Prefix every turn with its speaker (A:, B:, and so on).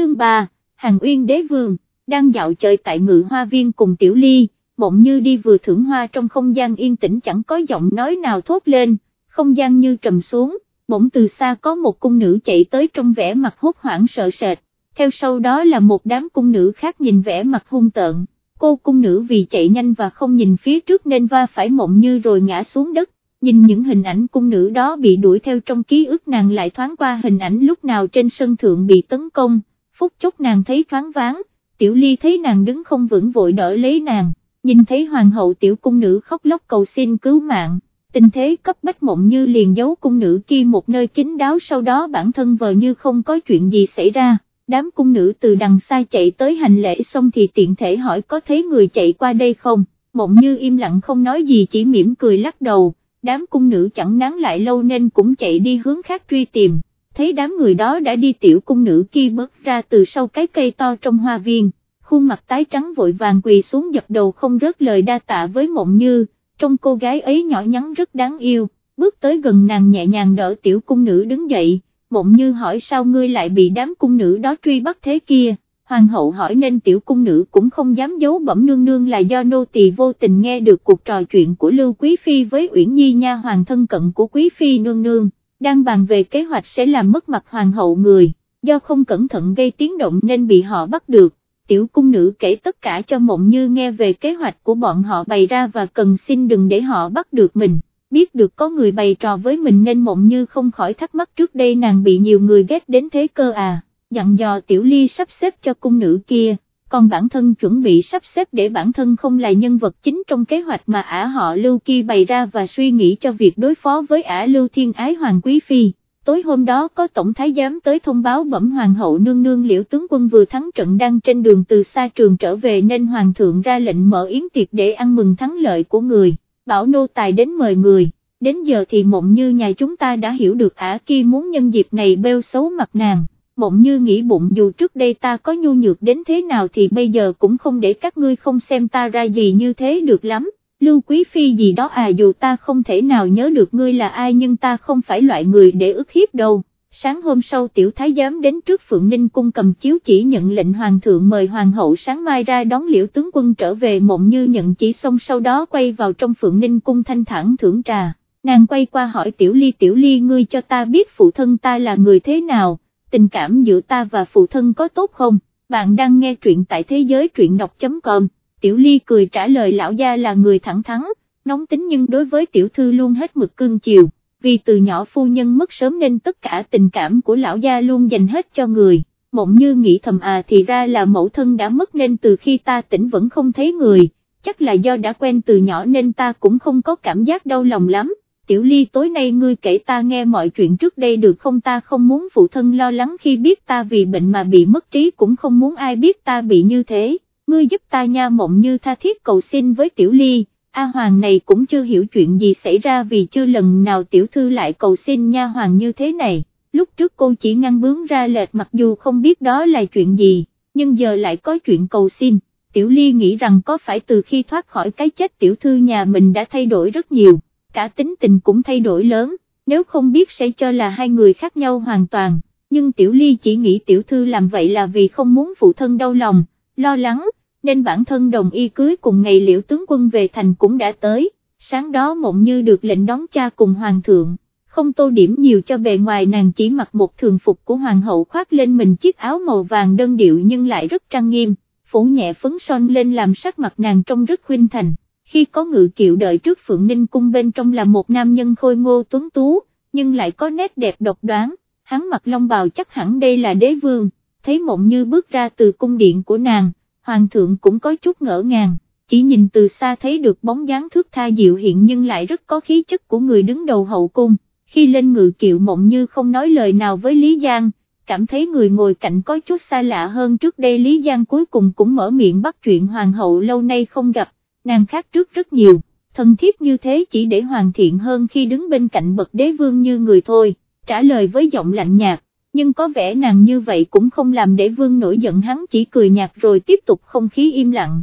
A: chương 3, Hàng Uyên đế vương, đang dạo chơi tại ngự hoa viên cùng Tiểu Ly, bỗng như đi vừa thưởng hoa trong không gian yên tĩnh chẳng có giọng nói nào thốt lên, không gian như trầm xuống, bỗng từ xa có một cung nữ chạy tới trong vẻ mặt hốt hoảng sợ sệt, theo sau đó là một đám cung nữ khác nhìn vẻ mặt hung tợn, cô cung nữ vì chạy nhanh và không nhìn phía trước nên va phải mộng như rồi ngã xuống đất, nhìn những hình ảnh cung nữ đó bị đuổi theo trong ký ức nàng lại thoáng qua hình ảnh lúc nào trên sân thượng bị tấn công, phút chốc nàng thấy thoáng váng, tiểu ly thấy nàng đứng không vững vội đỡ lấy nàng, nhìn thấy hoàng hậu tiểu cung nữ khóc lóc cầu xin cứu mạng, tình thế cấp bách mộng như liền giấu cung nữ kia một nơi kín đáo sau đó bản thân vờ như không có chuyện gì xảy ra. Đám cung nữ từ đằng xa chạy tới hành lễ xong thì tiện thể hỏi có thấy người chạy qua đây không, mộng như im lặng không nói gì chỉ mỉm cười lắc đầu, đám cung nữ chẳng nán lại lâu nên cũng chạy đi hướng khác truy tìm, thấy đám người đó đã đi tiểu cung nữ kia bước ra từ sau cái cây to trong hoa viên, khuôn mặt tái trắng vội vàng quỳ xuống dập đầu không rớt lời đa tạ với mộng như, trong cô gái ấy nhỏ nhắn rất đáng yêu, bước tới gần nàng nhẹ nhàng đỡ tiểu cung nữ đứng dậy, mộng như hỏi sao ngươi lại bị đám cung nữ đó truy bắt thế kia. Hoàng hậu hỏi nên tiểu cung nữ cũng không dám giấu bẩm nương nương là do nô tỳ vô tình nghe được cuộc trò chuyện của Lưu Quý Phi với Uyển Nhi nha hoàng thân cận của Quý Phi nương nương, đang bàn về kế hoạch sẽ làm mất mặt hoàng hậu người, do không cẩn thận gây tiếng động nên bị họ bắt được, tiểu cung nữ kể tất cả cho mộng như nghe về kế hoạch của bọn họ bày ra và cần xin đừng để họ bắt được mình. Biết được có người bày trò với mình nên mộng như không khỏi thắc mắc trước đây nàng bị nhiều người ghét đến thế cơ à. Dặn dò tiểu ly sắp xếp cho cung nữ kia, còn bản thân chuẩn bị sắp xếp để bản thân không là nhân vật chính trong kế hoạch mà ả họ lưu Kỳ bày ra và suy nghĩ cho việc đối phó với ả lưu thiên ái hoàng quý phi. Tối hôm đó có tổng thái giám tới thông báo bẩm hoàng hậu nương nương liễu tướng quân vừa thắng trận đang trên đường từ xa trường trở về nên hoàng thượng ra lệnh mở yến tiệc để ăn mừng thắng lợi của người, bảo nô tài đến mời người, đến giờ thì mộng như nhà chúng ta đã hiểu được ả kia muốn nhân dịp này bêu xấu mặt nàng mộng như nghĩ bụng dù trước đây ta có nhu nhược đến thế nào thì bây giờ cũng không để các ngươi không xem ta ra gì như thế được lắm, lưu quý phi gì đó à dù ta không thể nào nhớ được ngươi là ai nhưng ta không phải loại người để ức hiếp đâu. Sáng hôm sau tiểu thái giám đến trước Phượng Ninh cung cầm chiếu chỉ nhận lệnh hoàng thượng mời hoàng hậu sáng mai ra đón liễu tướng quân trở về mộng như nhận chỉ xong sau đó quay vào trong Phượng Ninh cung thanh thản thưởng trà, nàng quay qua hỏi tiểu ly tiểu ly ngươi cho ta biết phụ thân ta là người thế nào, tình cảm giữa ta và phụ thân có tốt không, bạn đang nghe truyện tại thế giới truyện đọc.com, Tiểu Ly cười trả lời lão gia là người thẳng thắn, nóng tính nhưng đối với tiểu thư luôn hết mực cương chiều, vì từ nhỏ phu nhân mất sớm nên tất cả tình cảm của lão gia luôn dành hết cho người, mộng như nghĩ thầm à thì ra là mẫu thân đã mất nên từ khi ta tỉnh vẫn không thấy người, chắc là do đã quen từ nhỏ nên ta cũng không có cảm giác đau lòng lắm tiểu ly tối nay ngươi kể ta nghe mọi chuyện trước đây được không? Ta không muốn phụ thân lo lắng khi biết ta vì bệnh mà bị mất trí cũng không muốn ai biết ta bị như thế, ngươi giúp ta nha mộng như tha thiết cầu xin với tiểu ly. A Hoàng này cũng chưa hiểu chuyện gì xảy ra vì chưa lần nào tiểu thư lại cầu xin nha Hoàng như thế này, lúc trước cô chỉ ngăn bướng ra lệch mặc dù không biết đó là chuyện gì, nhưng giờ lại có chuyện cầu xin, tiểu ly nghĩ rằng có phải từ khi thoát khỏi cái chết tiểu thư nhà mình đã thay đổi rất nhiều cả tính tình cũng thay đổi lớn, nếu không biết sẽ cho là hai người khác nhau hoàn toàn, nhưng Tiểu Ly chỉ nghĩ Tiểu Thư làm vậy là vì không muốn phụ thân đau lòng, lo lắng, nên bản thân đồng y cưới cùng ngày liễu tướng quân về thành cũng đã tới, sáng đó mộng như được lệnh đón cha cùng hoàng thượng, không tô điểm nhiều cho bề ngoài nàng chỉ mặc một thường phục của hoàng hậu khoác lên mình chiếc áo màu vàng đơn điệu nhưng lại rất trang nghiêm, phủ nhẹ phấn son lên làm sắc mặt nàng trông rất khuyên thành khi có ngự kiệu đợi trước Phượng Ninh cung bên trong là một nam nhân khôi ngô tuấn tú, nhưng lại có nét đẹp độc đoán, hắn mặc long bào chắc hẳn đây là đế vương, thấy mộng như bước ra từ cung điện của nàng, hoàng thượng cũng có chút ngỡ ngàng, chỉ nhìn từ xa thấy được bóng dáng thước tha dịu hiện nhưng lại rất có khí chất của người đứng đầu hậu cung, khi lên ngự kiệu mộng như không nói lời nào với Lý Giang, cảm thấy người ngồi cạnh có chút xa lạ hơn trước đây Lý Giang cuối cùng cũng mở miệng bắt chuyện hoàng hậu lâu nay không gặp nàng khác trước rất nhiều, thân thiết như thế chỉ để hoàn thiện hơn khi đứng bên cạnh bậc đế vương như người thôi, trả lời với giọng lạnh nhạt, nhưng có vẻ nàng như vậy cũng không làm đế vương nổi giận hắn chỉ cười nhạt rồi tiếp tục không khí im lặng,